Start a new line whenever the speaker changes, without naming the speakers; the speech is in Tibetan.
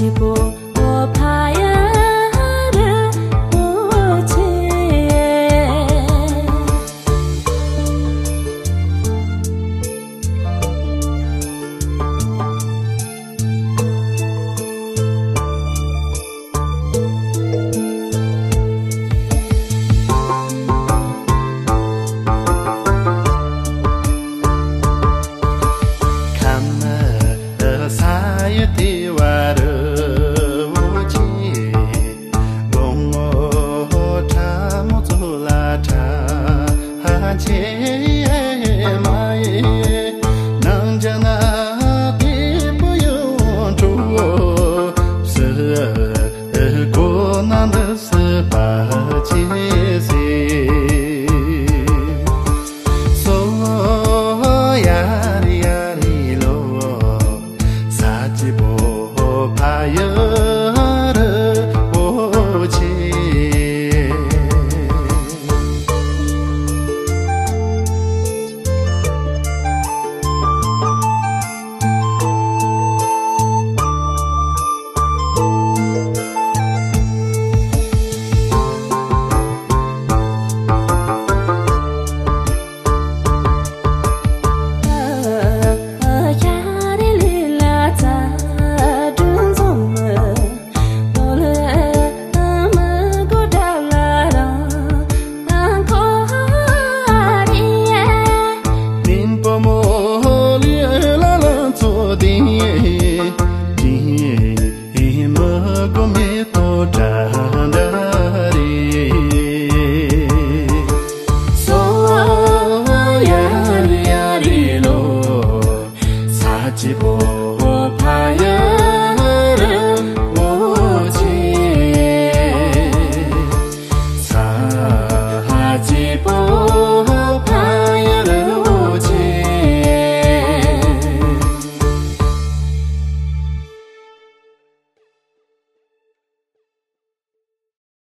结果。
che mai nan jana 我怕呀。